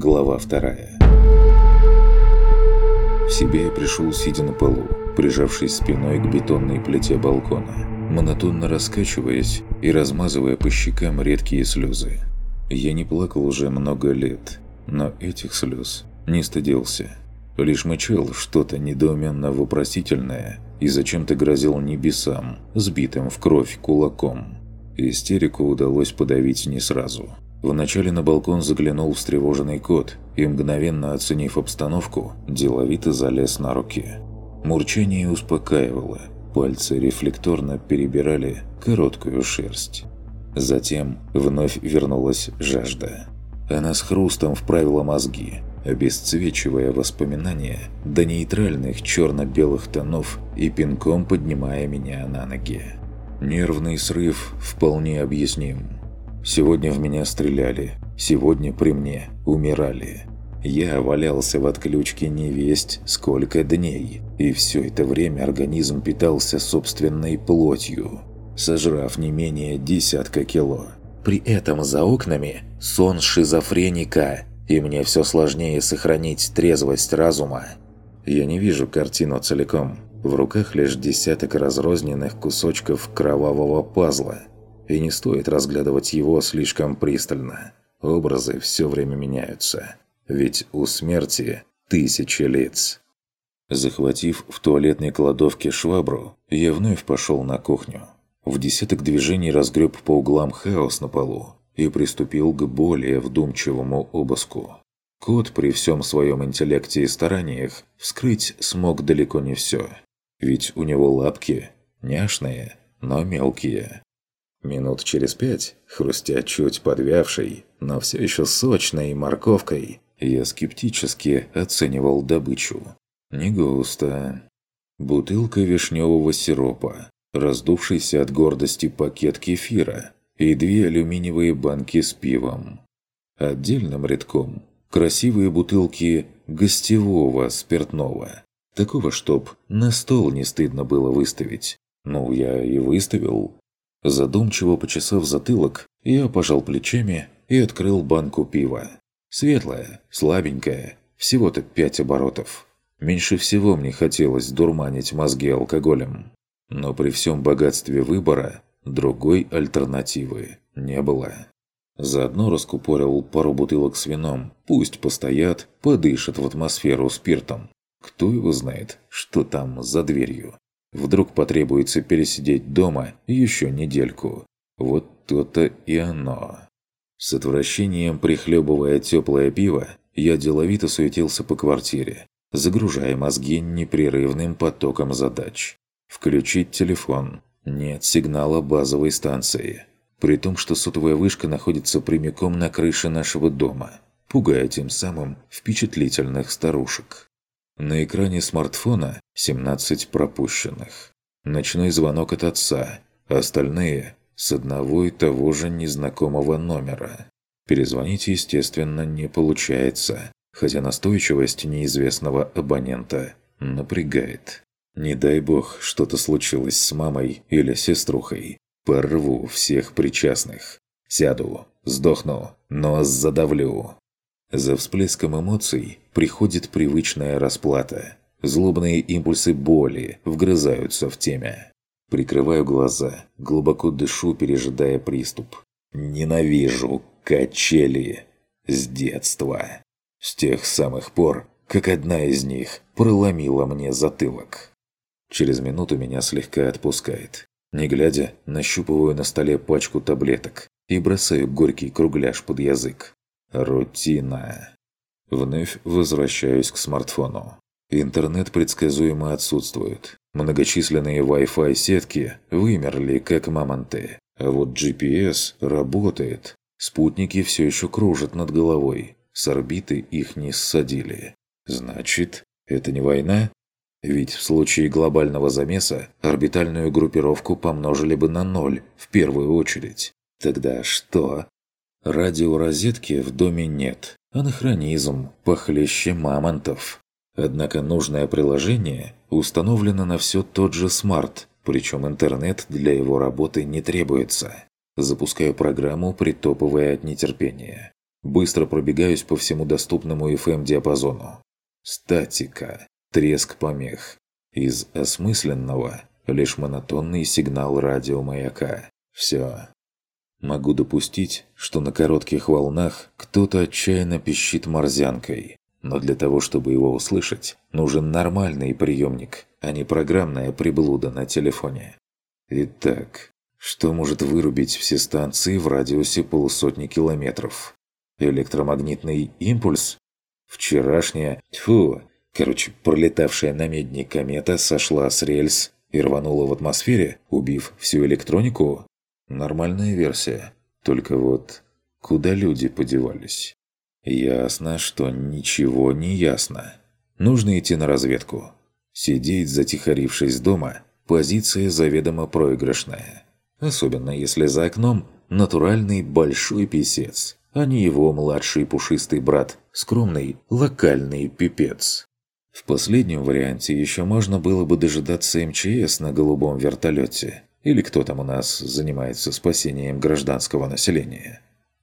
Глава вторая. В себе я пришел, сидя на полу, прижавшись спиной к бетонной плите балкона, монотонно раскачиваясь и размазывая по щекам редкие слезы. Я не плакал уже много лет, но этих слез не стыдился. Лишь мычал что-то недоуменно вопросительное и зачем-то грозил небесам, сбитым в кровь кулаком. Истерику удалось подавить не сразу. Вначале на балкон заглянул встревоженный кот и, мгновенно оценив обстановку, деловито залез на руки. Мурчание успокаивало, пальцы рефлекторно перебирали короткую шерсть. Затем вновь вернулась жажда. Она с хрустом вправила мозги, обесцвечивая воспоминания до нейтральных черно-белых тонов и пинком поднимая меня на ноги. Нервный срыв вполне объясним. Сегодня в меня стреляли, сегодня при мне умирали. Я валялся в отключке невесть сколько дней, и все это время организм питался собственной плотью, сожрав не менее десятка кило. При этом за окнами сон шизофреника, и мне все сложнее сохранить трезвость разума. Я не вижу картину целиком. В руках лишь десяток разрозненных кусочков кровавого пазла – и не стоит разглядывать его слишком пристально. Образы все время меняются. Ведь у смерти тысячи лиц. Захватив в туалетной кладовке швабру, я вновь пошел на кухню. В десяток движений разгреб по углам хаос на полу и приступил к более вдумчивому обыску. Кот при всем своем интеллекте и стараниях вскрыть смог далеко не все. Ведь у него лапки няшные, но мелкие. Минут через пять, хрустя чуть подвявшей, но все еще сочной морковкой, я скептически оценивал добычу. Не густо. Бутылка вишневого сиропа, раздувшийся от гордости пакет кефира и две алюминиевые банки с пивом. Отдельным рядком красивые бутылки гостевого спиртного. Такого, чтоб на стол не стыдно было выставить. Ну, я и выставил. Задумчиво почесав затылок, я пожал плечами и открыл банку пива. Светлое, слабенькое, всего-то пять оборотов. Меньше всего мне хотелось дурманить мозги алкоголем. Но при всем богатстве выбора другой альтернативы не было. Заодно раскупорил пару бутылок с вином. Пусть постоят, подышат в атмосферу спиртом. Кто его знает, что там за дверью. Вдруг потребуется пересидеть дома еще недельку. Вот то-то и оно. С отвращением прихлебывая теплое пиво, я деловито суетился по квартире, загружая мозги непрерывным потоком задач. Включить телефон. Нет сигнала базовой станции. При том, что сотовая вышка находится прямиком на крыше нашего дома, пугая тем самым впечатлительных старушек. На экране смартфона 17 пропущенных. Ночной звонок от отца, остальные – с одного и того же незнакомого номера. Перезвонить, естественно, не получается, хотя настойчивость неизвестного абонента напрягает. Не дай бог, что-то случилось с мамой или сеструхой. Порву всех причастных. Сяду, сдохну, но задавлю. За всплеском эмоций приходит привычная расплата. Злобные импульсы боли вгрызаются в темя. Прикрываю глаза, глубоко дышу, пережидая приступ. Ненавижу качели. С детства. С тех самых пор, как одна из них проломила мне затылок. Через минуту меня слегка отпускает. Не глядя, нащупываю на столе пачку таблеток и бросаю горький кругляш под язык. Рутина. Вновь возвращаюсь к смартфону. Интернет предсказуемо отсутствует. Многочисленные Wi-Fi сетки вымерли, как мамонты. А вот GPS работает. Спутники все еще кружат над головой. С орбиты их не ссадили. Значит, это не война? Ведь в случае глобального замеса орбитальную группировку помножили бы на ноль в первую очередь. Тогда что? Радиорозетки в доме нет. Анахронизм, похлеще мамонтов. Однако нужное приложение установлено на все тот же смарт, причем интернет для его работы не требуется. Запускаю программу, притопывая от нетерпения. Быстро пробегаюсь по всему доступному FM-диапазону. Статика. Треск помех. Из осмысленного лишь монотонный сигнал радиомаяка. Все. Могу допустить, что на коротких волнах кто-то отчаянно пищит морзянкой. Но для того, чтобы его услышать, нужен нормальный приемник, а не программная приблуда на телефоне. Итак, что может вырубить все станции в радиусе полусотни километров? Электромагнитный импульс? Вчерашняя, тьфу, короче, пролетавшая на медне комета сошла с рельс и рванула в атмосфере, убив всю электронику? Нормальная версия. Только вот, куда люди подевались? Ясно, что ничего не ясно. Нужно идти на разведку. Сидеть, затихарившись дома, позиция заведомо проигрышная. Особенно если за окном натуральный большой писец, а не его младший пушистый брат, скромный локальный пипец. В последнем варианте еще можно было бы дожидаться МЧС на голубом вертолете. Или кто там у нас занимается спасением гражданского населения.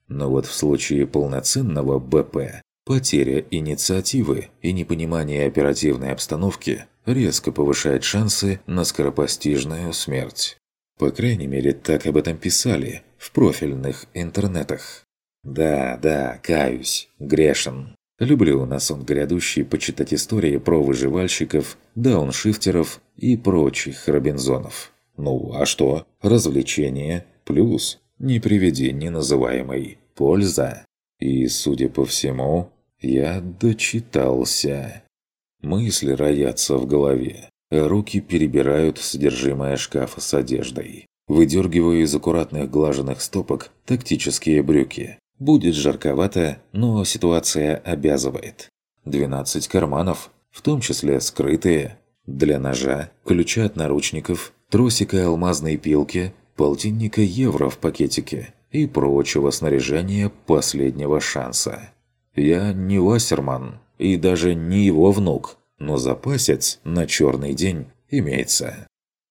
Но вот в случае полноценного БП потеря инициативы и непонимание оперативной обстановки резко повышает шансы на скоропостижную смерть. По крайней мере, так об этом писали в профильных интернетах. Да, да, каюсь, грешен. Люблю на сон грядущий почитать истории про выживальщиков, дауншифтеров и прочих Робинзонов. Ну, а что? Развлечение плюс не приведи называемой польза. И, судя по всему, я дочитался. Мысли роятся в голове. Руки перебирают содержимое шкафа с одеждой. Выдергиваю из аккуратных глаженных стопок тактические брюки. Будет жарковато, но ситуация обязывает. 12 карманов, в том числе скрытые. Для ножа, ключа от наручников, тросика алмазной пилки, полтинника евро в пакетике и прочего снаряжения последнего шанса. Я не Вассерман и даже не его внук, но запасец на черный день имеется.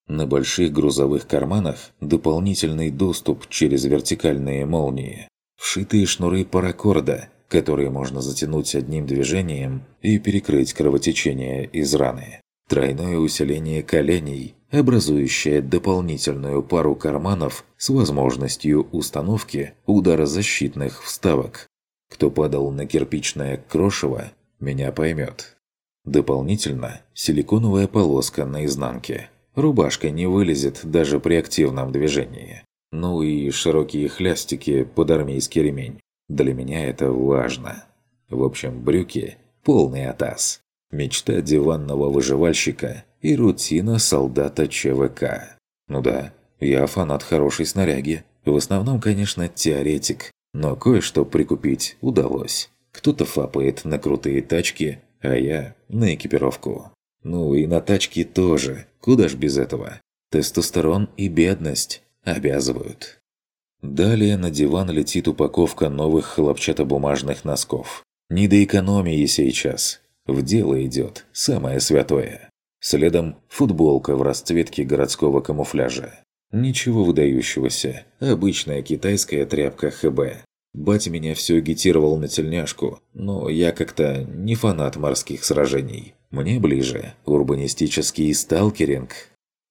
На больших грузовых карманах дополнительный доступ через вертикальные молнии. Вшитые шнуры паракорда, которые можно затянуть одним движением и перекрыть кровотечение из раны. Тройное усиление коленей, образующее дополнительную пару карманов с возможностью установки ударозащитных вставок. Кто падал на кирпичное крошево, меня поймет. Дополнительно силиконовая полоска на изнанке. Рубашка не вылезет даже при активном движении. Ну и широкие хлястики под армейский ремень. Для меня это важно. В общем, брюки – полный атас. Мечта диванного выживальщика и рутина солдата ЧВК. Ну да, я фанат хорошей снаряги. В основном, конечно, теоретик. Но кое-что прикупить удалось. Кто-то фапает на крутые тачки, а я на экипировку. Ну и на тачки тоже, куда ж без этого. Тестостерон и бедность обязывают. Далее на диван летит упаковка новых хлопчатобумажных носков. Не до экономии сейчас. В дело идет самое святое. Следом футболка в расцветке городского камуфляжа. Ничего выдающегося. Обычная китайская тряпка ХБ. Батя меня все агитировал на тельняшку, но я как-то не фанат морских сражений. Мне ближе урбанистический сталкеринг.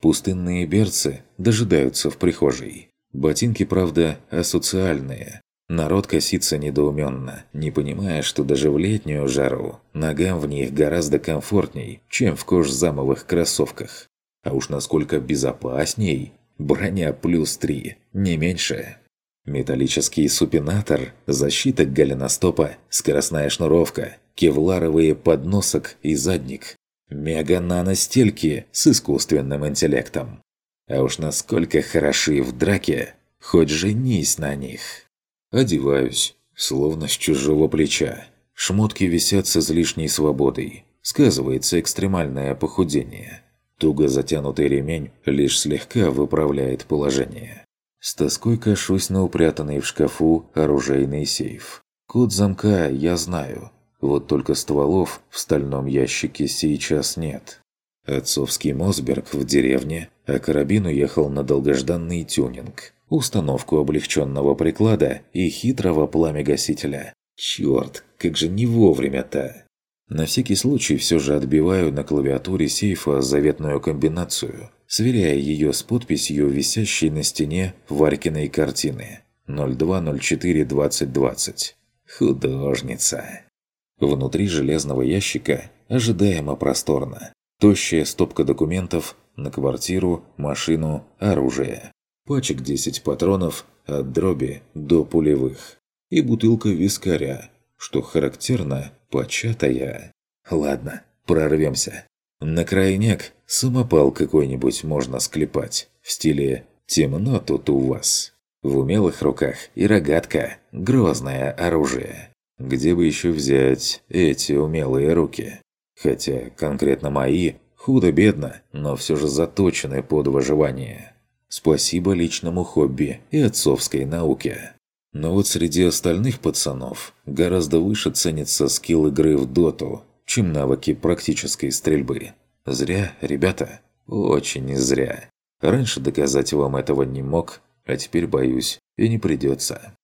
Пустынные берцы дожидаются в прихожей. Ботинки, правда, асоциальные. Народ косится недоуменно, не понимая, что даже в летнюю жару ногам в них гораздо комфортней, чем в кожзамовых кроссовках. А уж насколько безопасней. Броня плюс три, не меньше. Металлический супинатор, защита голеностопа, скоростная шнуровка, кевларовые подносок и задник. Мега-наностельки с искусственным интеллектом. А уж насколько хороши в драке, хоть женись на них. Одеваюсь, словно с чужого плеча. Шмотки висят с излишней свободой. Сказывается экстремальное похудение. Туго затянутый ремень лишь слегка выправляет положение. С тоской кашусь на упрятанный в шкафу оружейный сейф. Код замка я знаю, вот только стволов в стальном ящике сейчас нет. Отцовский Мосберг в деревне, а карабин уехал на долгожданный тюнинг. Установку облегченного приклада и хитрого пламегасителя. Черт, как же не вовремя-то! На всякий случай все же отбиваю на клавиатуре сейфа заветную комбинацию, сверяя ее с подписью, висящей на стене Варькиной картины 02042020. Художница. Внутри железного ящика ожидаемо просторно. Тощая стопка документов на квартиру, машину, оружие. Пачек 10 патронов от дроби до пулевых. И бутылка вискаря, что характерно, початая. Ладно, прорвемся. На крайняк самопал какой-нибудь можно склепать в стиле «темно тут у вас». В умелых руках и рогатка – грозное оружие. Где бы еще взять эти умелые руки? Хотя конкретно мои худо-бедно, но все же заточены под выживание. Спасибо личному хобби и отцовской науке. Но вот среди остальных пацанов гораздо выше ценится скилл игры в доту, чем навыки практической стрельбы. Зря, ребята, очень зря. Раньше доказать вам этого не мог, а теперь боюсь, и не придется.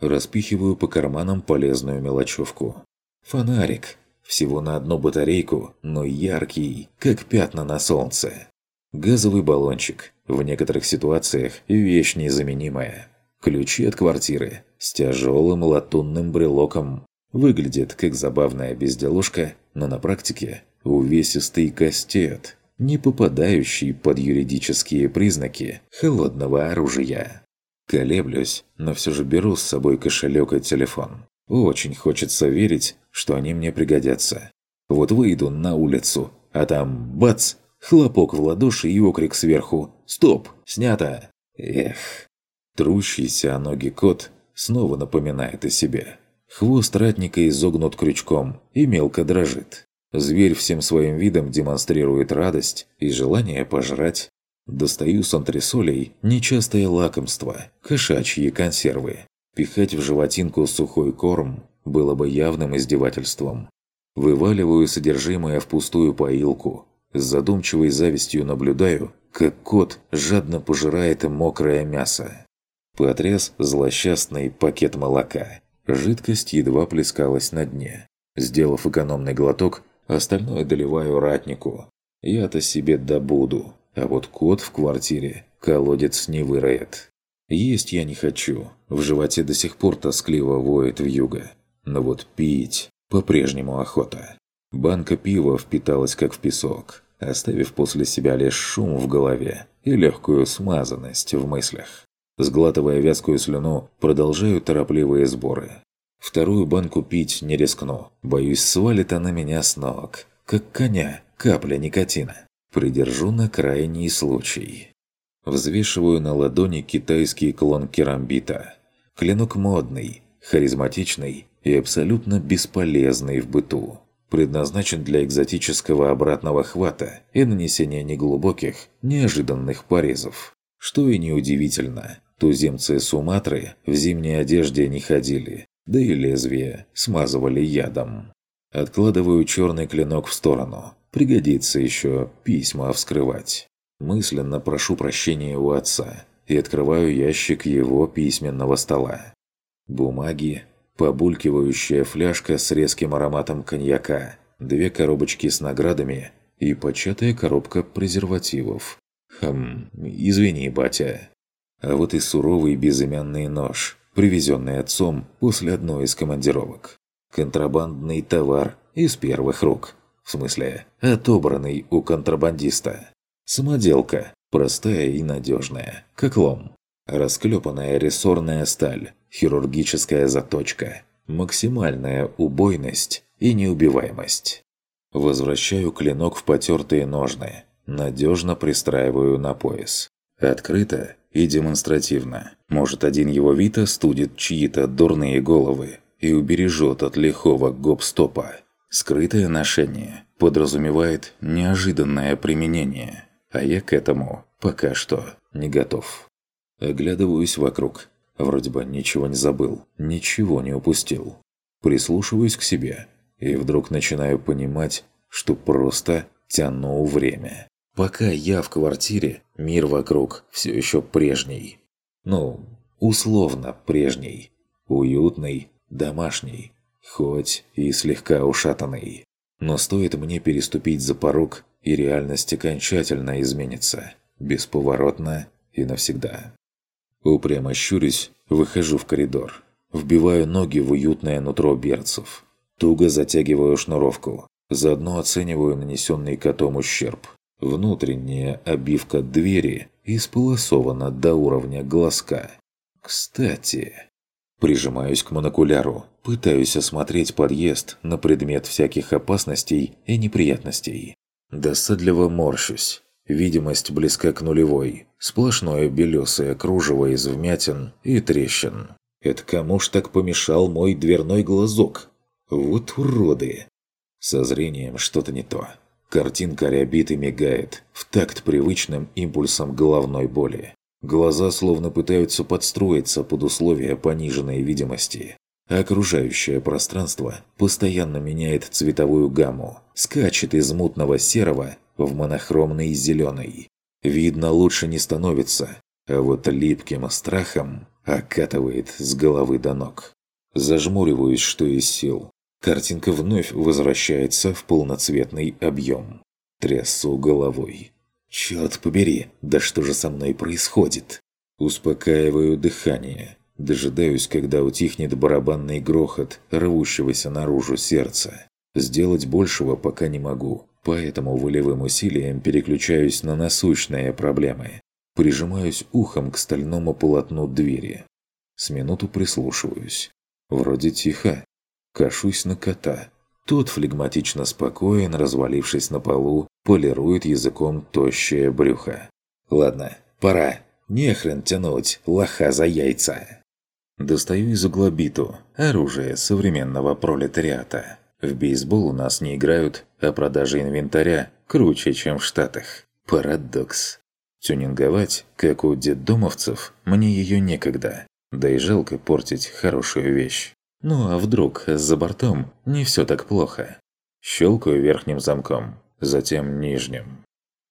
Распихиваю по карманам полезную мелочевку. Фонарик. Всего на одну батарейку, но яркий, как пятна на солнце. Газовый баллончик. В некоторых ситуациях вещь незаменимая. Ключи от квартиры с тяжелым латунным брелоком. Выглядит как забавная безделушка, но на практике увесистый кастет, не попадающий под юридические признаки холодного оружия. Колеблюсь, но все же беру с собой кошелек и телефон. Очень хочется верить, что они мне пригодятся. Вот выйду на улицу, а там бац, хлопок в ладоши и окрик сверху «Стоп! Снято!» Эх. Трущийся о ноги кот снова напоминает о себе. Хвост ратника изогнут крючком и мелко дрожит. Зверь всем своим видом демонстрирует радость и желание пожрать. Достаю с антресолей нечастое лакомство, кошачьи консервы. Пихать в животинку сухой корм было бы явным издевательством. Вываливаю содержимое в пустую поилку. С задумчивой завистью наблюдаю, как кот жадно пожирает мокрое мясо. Потряс злосчастный пакет молока. Жидкость едва плескалась на дне. Сделав экономный глоток, Остальное доливаю ратнику. Я-то себе добуду, а вот кот в квартире колодец не выроет. Есть я не хочу, в животе до сих пор тоскливо воет в юго. Но вот пить по-прежнему охота. Банка пива впиталась как в песок, оставив после себя лишь шум в голове и легкую смазанность в мыслях. Сглатывая вязкую слюну, продолжаю торопливые сборы. Вторую банку пить не рискну. Боюсь, свалит она меня с ног. Как коня, капля никотина. Придержу на крайний случай. Взвешиваю на ладони китайский клон керамбита. Клинок модный, харизматичный и абсолютно бесполезный в быту. Предназначен для экзотического обратного хвата и нанесения неглубоких, неожиданных порезов. Что и неудивительно, туземцы Суматры в зимней одежде не ходили, да и лезвие смазывали ядом. Откладываю черный клинок в сторону. Пригодится еще письма вскрывать. Мысленно прошу прощения у отца и открываю ящик его письменного стола. Бумаги, побулькивающая фляжка с резким ароматом коньяка, две коробочки с наградами и початая коробка презервативов. Хм, извини, батя. А вот и суровый безымянный нож, привезенный отцом после одной из командировок. Контрабандный товар из первых рук. В смысле, отобранный у контрабандиста. Самоделка, простая и надежная, как лом. Расклепанная рессорная сталь, хирургическая заточка, максимальная убойность и неубиваемость. Возвращаю клинок в потертые ножны, надежно пристраиваю на пояс. Открыто и демонстративно. Может, один его вид остудит чьи-то дурные головы и убережет от лихого гоп-стопа. Скрытое ношение подразумевает неожиданное применение, а я к этому пока что не готов. Оглядываюсь вокруг. Вроде бы ничего не забыл, ничего не упустил. Прислушиваюсь к себе и вдруг начинаю понимать, что просто тяну время. Пока я в квартире, мир вокруг все еще прежний. Ну, условно прежний. Уютный, домашний, хоть и слегка ушатанный. Но стоит мне переступить за порог, и реальность окончательно изменится. Бесповоротно и навсегда. Упрямо щурюсь, выхожу в коридор. Вбиваю ноги в уютное нутро берцев. Туго затягиваю шнуровку. Заодно оцениваю нанесенный котом ущерб. Внутренняя обивка двери исполосована до уровня глазка. Кстати... Прижимаюсь к монокуляру, пытаюсь осмотреть подъезд на предмет всяких опасностей и неприятностей. Досадливо морщусь. Видимость близка к нулевой. Сплошное белесое кружево из вмятин и трещин. Это кому ж так помешал мой дверной глазок? Вот уроды! Со зрением что-то не то. Картинка рябит и мигает, в такт привычным импульсам головной боли. Глаза словно пытаются подстроиться под условия пониженной видимости. окружающее пространство постоянно меняет цветовую гамму, скачет из мутного серого в монохромный зеленый. Видно лучше не становится, а вот липким страхом окатывает с головы до ног. Зажмуриваюсь, что из сил. Картинка вновь возвращается в полноцветный объем. Трясу головой. Черт побери, да что же со мной происходит? Успокаиваю дыхание. Дожидаюсь, когда утихнет барабанный грохот рвущегося наружу сердца. Сделать большего пока не могу, поэтому волевым усилием переключаюсь на насущные проблемы. Прижимаюсь ухом к стальному полотну двери. С минуту прислушиваюсь. Вроде тихо. Кашусь на кота. Тот флегматично спокоен, развалившись на полу, полирует языком тощее брюхо. «Ладно, пора. Не хрен тянуть, лоха за яйца!» Достаю из угла биту, оружие современного пролетариата. В бейсбол у нас не играют, а продажа инвентаря круче, чем в Штатах. Парадокс. Тюнинговать, как у детдомовцев, мне ее некогда. Да и жалко портить хорошую вещь. Ну а вдруг за бортом не все так плохо? Щелкаю верхним замком, затем нижним.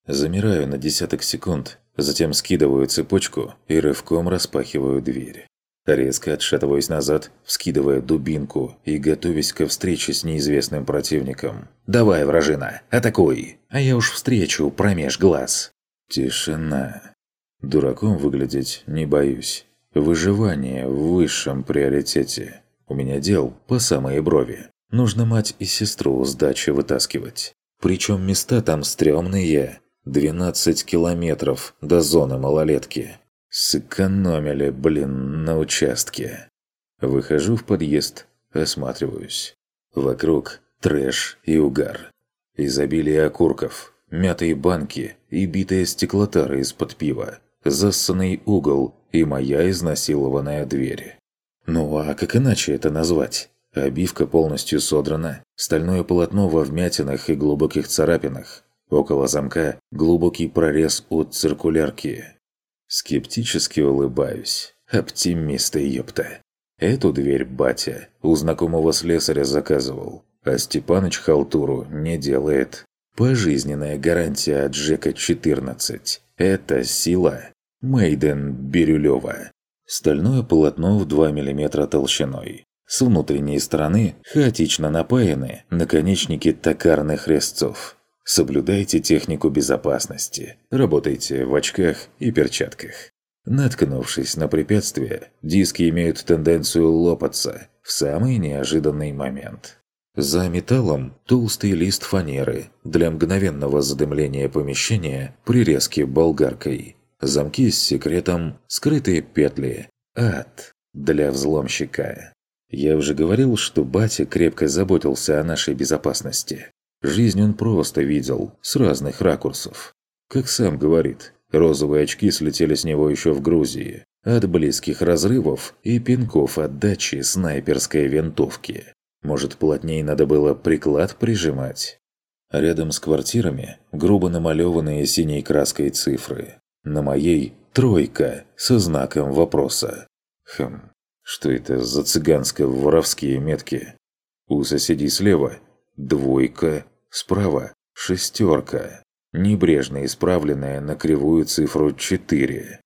Замираю на десяток секунд, затем скидываю цепочку и рывком распахиваю дверь. Резко отшатываюсь назад, вскидывая дубинку и готовясь ко встрече с неизвестным противником. «Давай, вражина, атакуй! А я уж встречу промеж глаз!» Тишина. Дураком выглядеть не боюсь. Выживание в высшем приоритете. У меня дел по самые брови. Нужно мать и сестру с дачи вытаскивать. Причем места там стрёмные. 12 километров до зоны малолетки. Сэкономили, блин, на участке. Выхожу в подъезд, осматриваюсь. Вокруг трэш и угар. Изобилие окурков, мятые банки и битые стеклотары из-под пива. Зассанный угол и моя изнасилованная дверь. Ну а как иначе это назвать? Обивка полностью содрана, стальное полотно во вмятинах и глубоких царапинах. Около замка глубокий прорез от циркулярки. Скептически улыбаюсь. Оптимисты, ёпта. Эту дверь батя у знакомого слесаря заказывал, а Степаныч халтуру не делает. Пожизненная гарантия от Джека-14. Это сила. Мейден Бирюлёва. Стальное полотно в 2 мм толщиной. С внутренней стороны хаотично напаяны наконечники токарных резцов. Соблюдайте технику безопасности. Работайте в очках и перчатках. Наткнувшись на препятствие, диски имеют тенденцию лопаться в самый неожиданный момент. За металлом толстый лист фанеры для мгновенного задымления помещения при резке болгаркой. Замки с секретом, скрытые петли. Ад для взломщика. Я уже говорил, что батя крепко заботился о нашей безопасности. Жизнь он просто видел, с разных ракурсов. Как сам говорит, розовые очки слетели с него еще в Грузии. От близких разрывов и пинков от дачи снайперской винтовки. Может, плотнее надо было приклад прижимать? Рядом с квартирами грубо намалеванные синей краской цифры. На моей «тройка» со знаком вопроса. Хм, что это за цыганско-воровские метки? У соседей слева «двойка», справа «шестерка», небрежно исправленная на кривую цифру 4.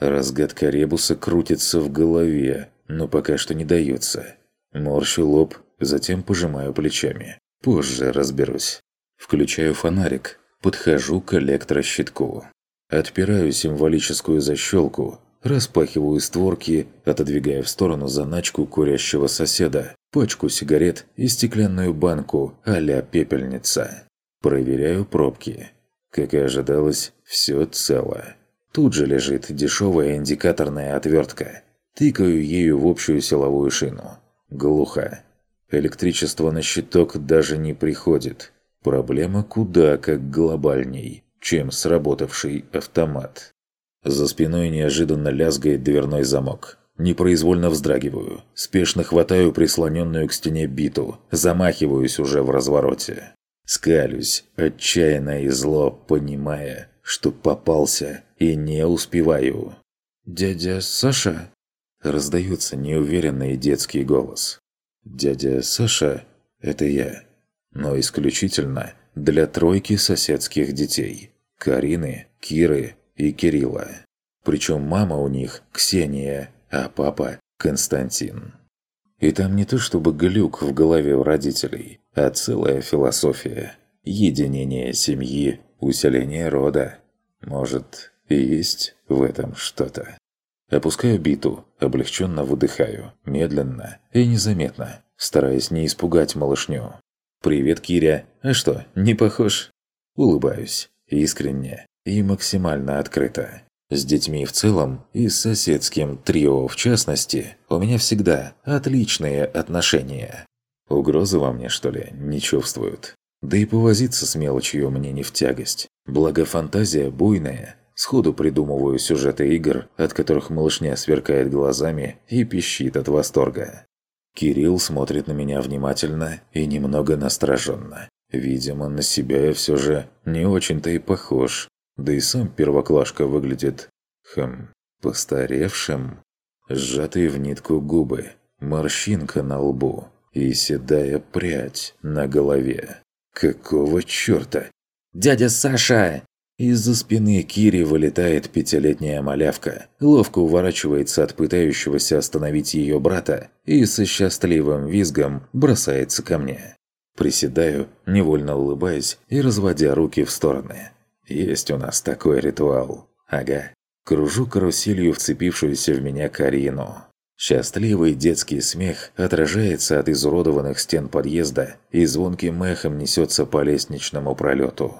Разгадка ребуса крутится в голове, но пока что не дается. Морщу лоб затем пожимаю плечами. Позже разберусь. Включаю фонарик, подхожу к электрощитку. Отпираю символическую защелку, распахиваю створки, отодвигая в сторону заначку курящего соседа, пачку сигарет и стеклянную банку а-ля пепельница. Проверяю пробки. Как и ожидалось, все цело. Тут же лежит дешевая индикаторная отвертка. Тыкаю ею в общую силовую шину. Глухо. Электричество на щиток даже не приходит. Проблема куда как глобальней, чем сработавший автомат. За спиной неожиданно лязгает дверной замок. Непроизвольно вздрагиваю, спешно хватаю прислоненную к стене биту, замахиваюсь уже в развороте. Скалюсь, отчаянно и зло, понимая, что попался и не успеваю. «Дядя Саша?» Раздается неуверенный детский голос. «Дядя Саша – это я, но исключительно для тройки соседских детей – Карины, Киры и Кирилла. Причем мама у них – Ксения, а папа – Константин. И там не то чтобы глюк в голове у родителей, а целая философия. Единение семьи, усиление рода. Может, и есть в этом что-то. Опускаю биту, облегченно выдыхаю, медленно и незаметно, стараясь не испугать малышню. «Привет, Киря. А что, не похож?» Улыбаюсь, искренне и максимально открыто. С детьми в целом и с соседским трио в частности у меня всегда отличные отношения. Угрозы во мне, что ли, не чувствуют. Да и повозиться с мелочью мне не в тягость. Благо фантазия буйная. Сходу придумываю сюжеты игр, от которых малышня сверкает глазами и пищит от восторга. Кирилл смотрит на меня внимательно и немного настороженно. Видимо, на себя я все же не очень-то и похож. Да и сам первоклашка выглядит... Хм... постаревшим. Сжатые в нитку губы, морщинка на лбу и седая прядь на голове. Какого чёрта? «Дядя Саша!» Из-за спины Кири вылетает пятилетняя малявка, ловко уворачивается от пытающегося остановить ее брата и со счастливым визгом бросается ко мне. Приседаю, невольно улыбаясь и разводя руки в стороны. Есть у нас такой ритуал. Ага. Кружу каруселью вцепившуюся в меня Карину. Счастливый детский смех отражается от изуродованных стен подъезда и звонким эхом несется по лестничному пролету.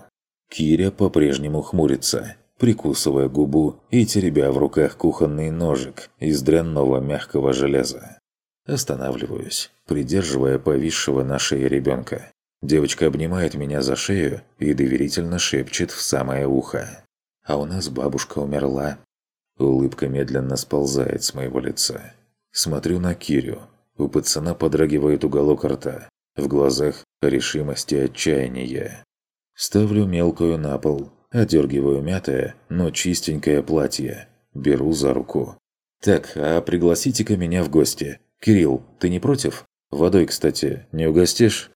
Киря по-прежнему хмурится, прикусывая губу и теребя в руках кухонный ножик из дрянного мягкого железа. Останавливаюсь, придерживая повисшего на шее ребенка. Девочка обнимает меня за шею и доверительно шепчет в самое ухо. «А у нас бабушка умерла». Улыбка медленно сползает с моего лица. Смотрю на Кирю. У пацана подрагивает уголок рта. В глазах решимость и отчаяние. Ставлю мелкую на пол. Одергиваю мятое, но чистенькое платье. Беру за руку. «Так, а пригласите-ка меня в гости. Кирилл, ты не против? Водой, кстати, не угостишь?»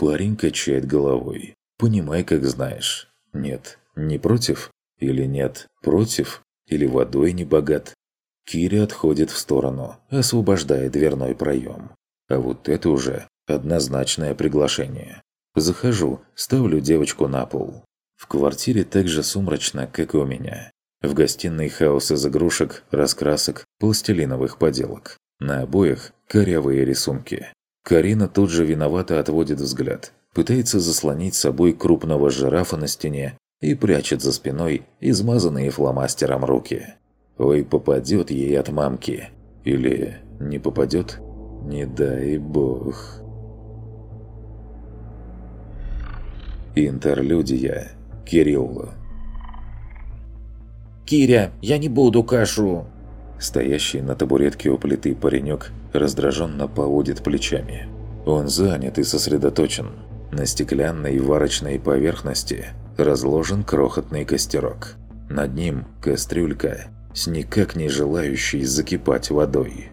Парень качает головой. «Понимай, как знаешь. Нет, не против? Или нет, против? Или водой не богат?» Кири отходит в сторону, освобождая дверной проем. А вот это уже однозначное приглашение. Захожу, ставлю девочку на пол. В квартире так же сумрачно, как и у меня. В гостиной хаос из игрушек, раскрасок, пластилиновых поделок. На обоях корявые рисунки. Карина тут же виновато отводит взгляд, пытается заслонить собой крупного жирафа на стене и прячет за спиной измазанные фломастером руки. Ой, попадет ей от мамки. Или не попадет? Не дай бог. Интерлюдия. Кирилл. «Киря, я не буду кашу!» Стоящий на табуретке у плиты паренек раздраженно поводит плечами. Он занят и сосредоточен. На стеклянной варочной поверхности разложен крохотный костерок. Над ним кастрюлька, с никак не желающей закипать водой.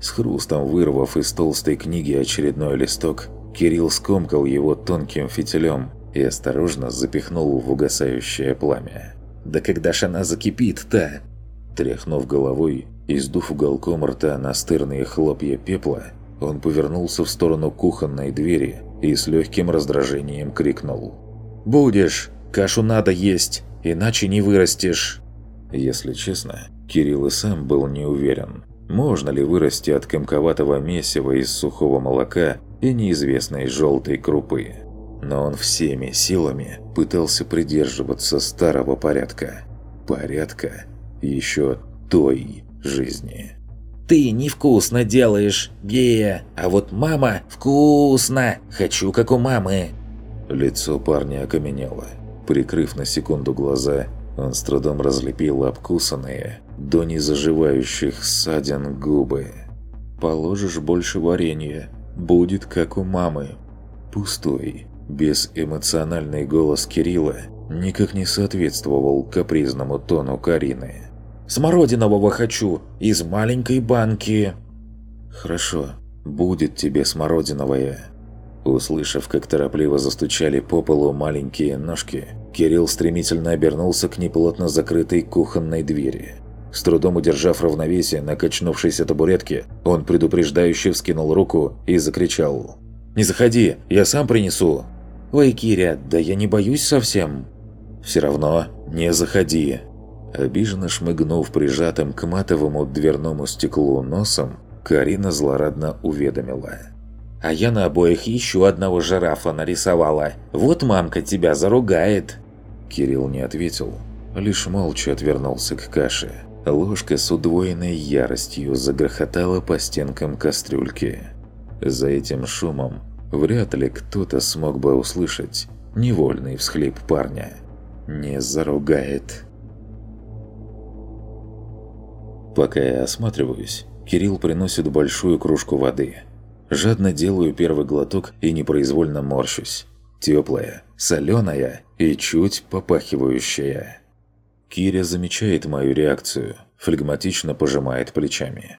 С хрустом вырвав из толстой книги очередной листок, Кирилл скомкал его тонким фитилем и осторожно запихнул в угасающее пламя. «Да когда ж она закипит-то?» Тряхнув головой и сдув уголком рта настырные хлопья пепла, Он повернулся в сторону кухонной двери и с легким раздражением крикнул. «Будешь! Кашу надо есть, иначе не вырастешь!» Если честно, Кирилл и сам был не уверен, можно ли вырасти от комковатого месива из сухого молока и неизвестной желтой крупы. Но он всеми силами пытался придерживаться старого порядка. Порядка еще той жизни. «Ты невкусно делаешь, Гея, а вот мама вкусно! Хочу, как у мамы!» Лицо парня окаменело. Прикрыв на секунду глаза, он с трудом разлепил обкусанные, до незаживающих ссадин губы. «Положишь больше варенья, будет как у мамы». Пустой, безэмоциональный голос Кирилла никак не соответствовал капризному тону Карины. «Смородинового хочу, из маленькой банки!» «Хорошо, будет тебе смородиновое». Услышав, как торопливо застучали по полу маленькие ножки, Кирилл стремительно обернулся к неплотно закрытой кухонной двери. С трудом удержав равновесие на качнувшейся табуретке, он предупреждающе вскинул руку и закричал. «Не заходи, я сам принесу!» «Ой, Киря, да я не боюсь совсем!» «Все равно не заходи!» Обиженно шмыгнув прижатым к матовому дверному стеклу носом, Карина злорадно уведомила. «А я на обоих еще одного жирафа нарисовала. Вот мамка тебя заругает!» Кирилл не ответил, лишь молча отвернулся к каше. Ложка с удвоенной яростью загрохотала по стенкам кастрюльки. За этим шумом вряд ли кто-то смог бы услышать невольный всхлип парня. «Не заругает!» Пока я осматриваюсь, Кирилл приносит большую кружку воды. Жадно делаю первый глоток и непроизвольно морщусь. Теплая, соленая и чуть попахивающая. Киря замечает мою реакцию, флегматично пожимает плечами.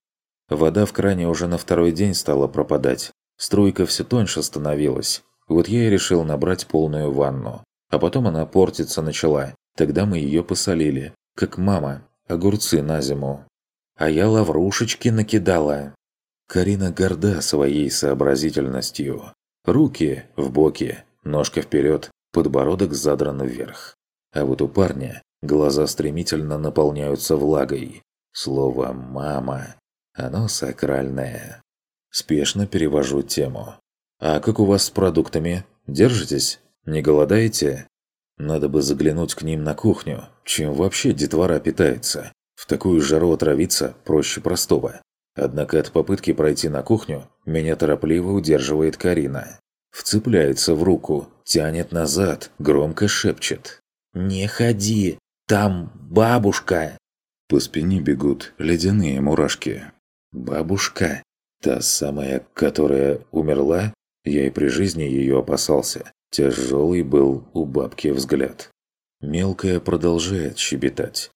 Вода в кране уже на второй день стала пропадать. Струйка все тоньше становилась. Вот я и решил набрать полную ванну. А потом она портиться начала. Тогда мы ее посолили, как мама, огурцы на зиму а я лаврушечки накидала. Карина горда своей сообразительностью. Руки в боки, ножка вперед, подбородок задран вверх. А вот у парня глаза стремительно наполняются влагой. Слово «мама» оно сакральное. Спешно перевожу тему. «А как у вас с продуктами? Держитесь? Не голодаете?» Надо бы заглянуть к ним на кухню. Чем вообще детвора питается? В такую жару отравиться проще простого. Однако от попытки пройти на кухню меня торопливо удерживает Карина. Вцепляется в руку, тянет назад, громко шепчет. «Не ходи! Там бабушка!» По спине бегут ледяные мурашки. «Бабушка? Та самая, которая умерла?» Я и при жизни ее опасался. Тяжелый был у бабки взгляд. Мелкая продолжает щебетать.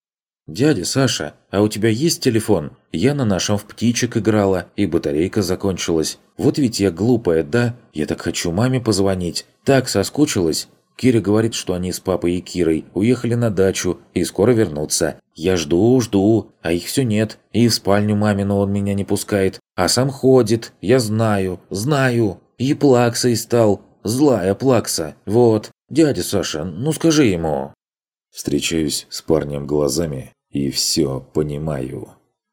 «Дядя Саша, а у тебя есть телефон? Я на нашем в птичек играла, и батарейка закончилась. Вот ведь я глупая, да? Я так хочу маме позвонить. Так соскучилась». Кира говорит, что они с папой и Кирой уехали на дачу и скоро вернутся. Я жду, жду, а их все нет. И в спальню мамину он меня не пускает. А сам ходит, я знаю, знаю. И плаксой стал. Злая плакса. Вот. Дядя Саша, ну скажи ему. Встречаюсь с парнем глазами и все понимаю.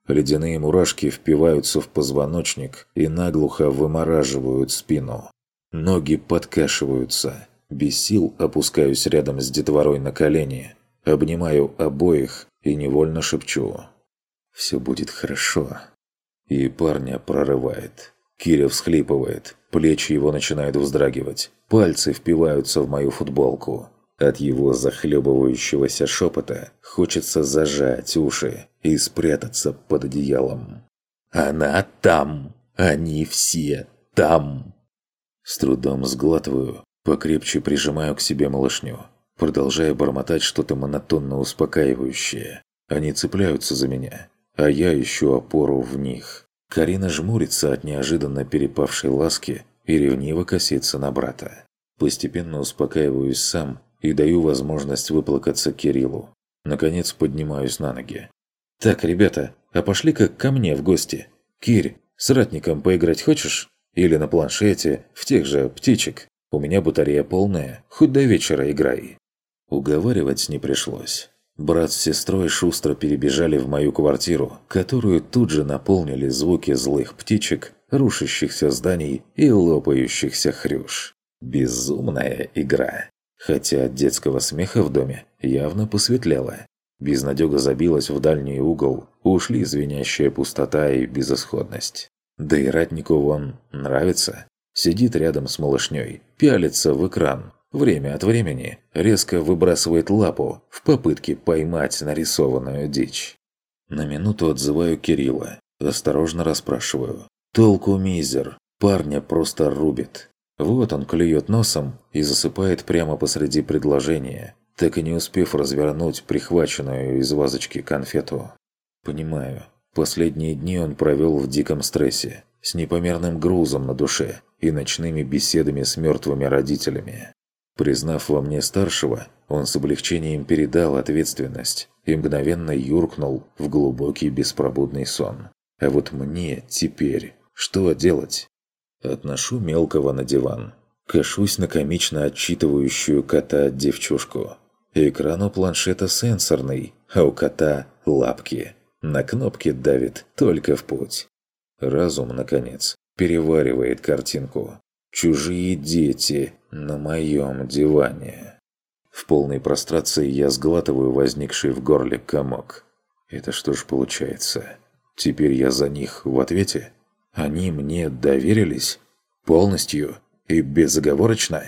Ледяные мурашки впиваются в позвоночник и наглухо вымораживают спину. Ноги подкашиваются. Без сил опускаюсь рядом с детворой на колени. Обнимаю обоих и невольно шепчу. «Все будет хорошо». И парня прорывает. Киря всхлипывает. Плечи его начинают вздрагивать. Пальцы впиваются в мою футболку. От его захлебывающегося шепота хочется зажать уши и спрятаться под одеялом. «Она там! Они все там!» С трудом сглатываю, покрепче прижимаю к себе малышню, продолжая бормотать что-то монотонно успокаивающее. Они цепляются за меня, а я ищу опору в них. Карина жмурится от неожиданно перепавшей ласки и ревниво косится на брата. Постепенно успокаиваюсь сам и даю возможность выплакаться Кириллу. Наконец поднимаюсь на ноги. «Так, ребята, а пошли-ка ко мне в гости. Кирь, С ратником поиграть хочешь? Или на планшете, в тех же птичек? У меня батарея полная, хоть до вечера играй». Уговаривать не пришлось. Брат с сестрой шустро перебежали в мою квартиру, которую тут же наполнили звуки злых птичек, рушащихся зданий и лопающихся хрюш. Безумная игра. Хотя от детского смеха в доме явно посветлело. Безнадега забилась в дальний угол, ушли звенящая пустота и безысходность. Да и ратнику вон нравится. Сидит рядом с малышней, пялится в экран. Время от времени резко выбрасывает лапу в попытке поймать нарисованную дичь. На минуту отзываю Кирилла, осторожно расспрашиваю. Толку мизер, парня просто рубит. Вот он клюет носом и засыпает прямо посреди предложения, так и не успев развернуть прихваченную из вазочки конфету. Понимаю, последние дни он провел в диком стрессе, с непомерным грузом на душе и ночными беседами с мертвыми родителями. Признав во мне старшего, он с облегчением передал ответственность и мгновенно юркнул в глубокий беспробудный сон. А вот мне теперь что делать? Отношу мелкого на диван. Кашусь на комично отчитывающую кота девчушку. Экран у планшета сенсорный, а у кота лапки. На кнопки давит только в путь. Разум, наконец, переваривает картинку. Чужие дети на моем диване. В полной прострации я сглатываю возникший в горле комок. Это что ж получается? Теперь я за них в ответе? Они мне доверились? Полностью и безоговорочно?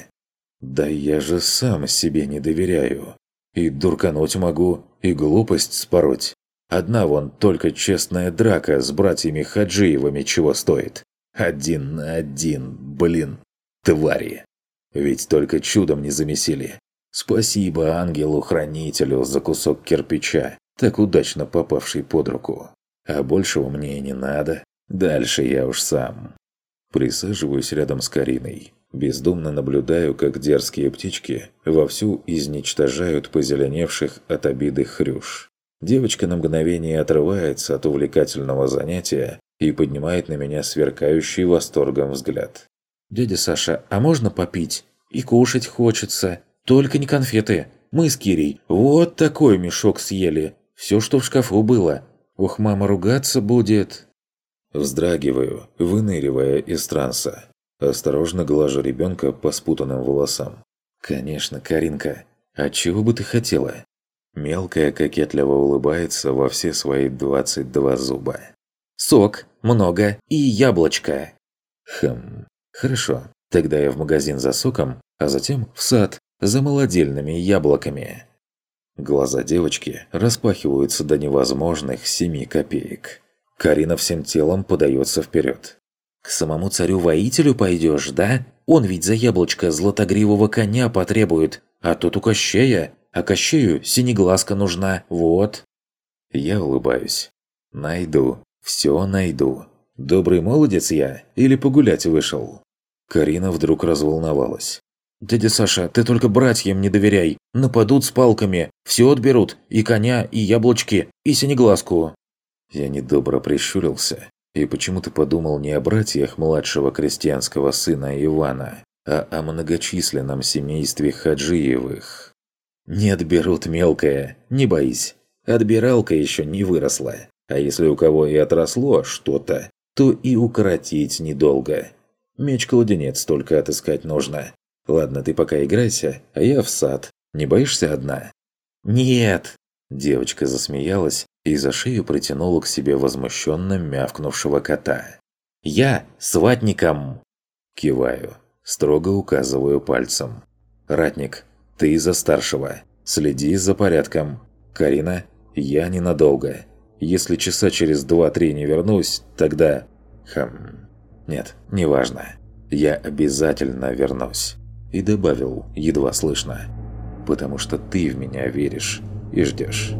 Да я же сам себе не доверяю. И дуркануть могу, и глупость спороть. Одна вон только честная драка с братьями Хаджиевыми чего стоит. Один на один, блин, твари. Ведь только чудом не замесили. Спасибо ангелу-хранителю за кусок кирпича, так удачно попавший под руку. А большего мне и не надо. Дальше я уж сам. Присаживаюсь рядом с Кариной. Бездумно наблюдаю, как дерзкие птички вовсю изничтожают позеленевших от обиды хрюш. Девочка на мгновение отрывается от увлекательного занятия и поднимает на меня сверкающий восторгом взгляд. «Дядя Саша, а можно попить? И кушать хочется. Только не конфеты. Мы с Кирей вот такой мешок съели. Все, что в шкафу было. Ох, мама ругаться будет». Вздрагиваю, выныривая из транса. Осторожно глажу ребенка по спутанным волосам. «Конечно, Каринка. А чего бы ты хотела?» Мелкая кокетливо улыбается во все свои 22 зуба. «Сок, много и яблочко». «Хм, хорошо. Тогда я в магазин за соком, а затем в сад за молодильными яблоками». Глаза девочки распахиваются до невозможных семи копеек. Карина всем телом подается вперед. «К самому царю-воителю пойдешь, да? Он ведь за яблочко златогривого коня потребует, а тут у Кощея, а Кощею синеглазка нужна, вот». Я улыбаюсь. «Найду, все найду. Добрый молодец я или погулять вышел?» Карина вдруг разволновалась. «Дядя Саша, ты только братьям не доверяй. Нападут с палками, все отберут, и коня, и яблочки, и синеглазку». Я недобро прищурился и почему-то подумал не о братьях младшего крестьянского сына Ивана, а о многочисленном семействе Хаджиевых. «Не отберут мелкое, не боись. Отбиралка еще не выросла. А если у кого и отросло что-то, то и укоротить недолго. Меч-кладенец только отыскать нужно. Ладно, ты пока играйся, а я в сад. Не боишься одна?» «Нет!» Девочка засмеялась и за шею притянула к себе возмущенно мявкнувшего кота. «Я с ватником!» Киваю, строго указываю пальцем. «Ратник, ты за старшего. Следи за порядком. Карина, я ненадолго. Если часа через два-три не вернусь, тогда... Хм... Нет, неважно. Я обязательно вернусь». И добавил, едва слышно. «Потому что ты в меня веришь и ждешь».